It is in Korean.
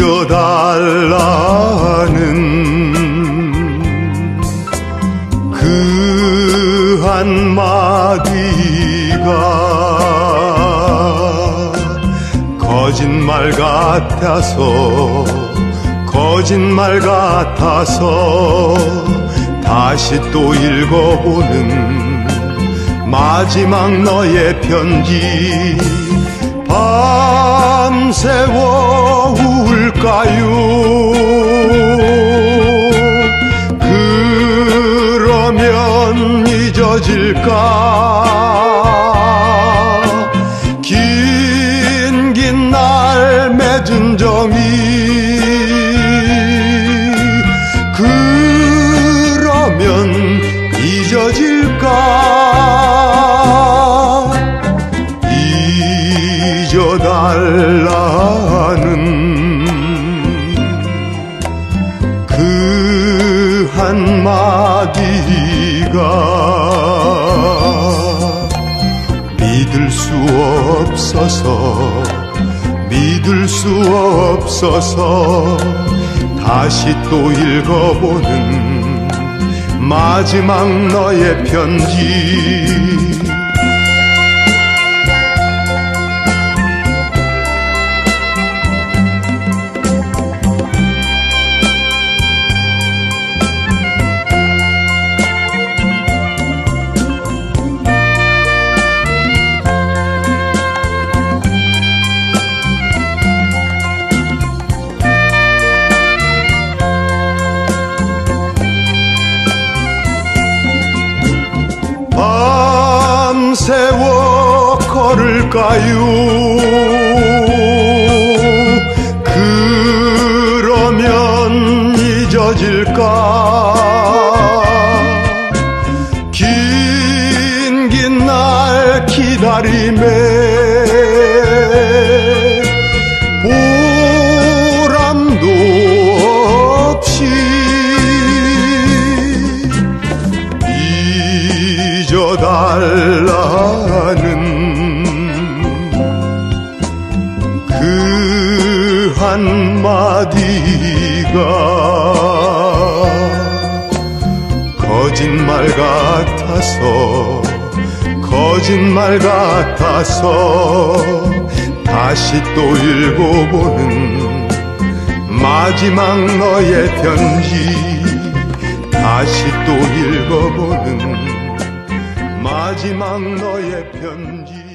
잊어달라는 그 한마디가 거짓말 같아서 거짓말 같아서 다시 또 읽어보는 마지막 너의 편지 밤새워 잊어질까? 긴긴 날 맺은 정이 그러면 잊어질까? 잊어달라는 그 한마디 가 믿을 수 없어서 믿을 수 없어서 다시 또 읽어보는 마지막 너의 편지 밤새워 걸을까요? 그러면 잊어질까? 긴긴 날 기다림에 잊어달라는 그 한마디가 거짓말 같아서 거짓말 같아서 다시 또 읽어보는 마지막 너의 편지 다시 또 읽어보는 마지막 너의 편지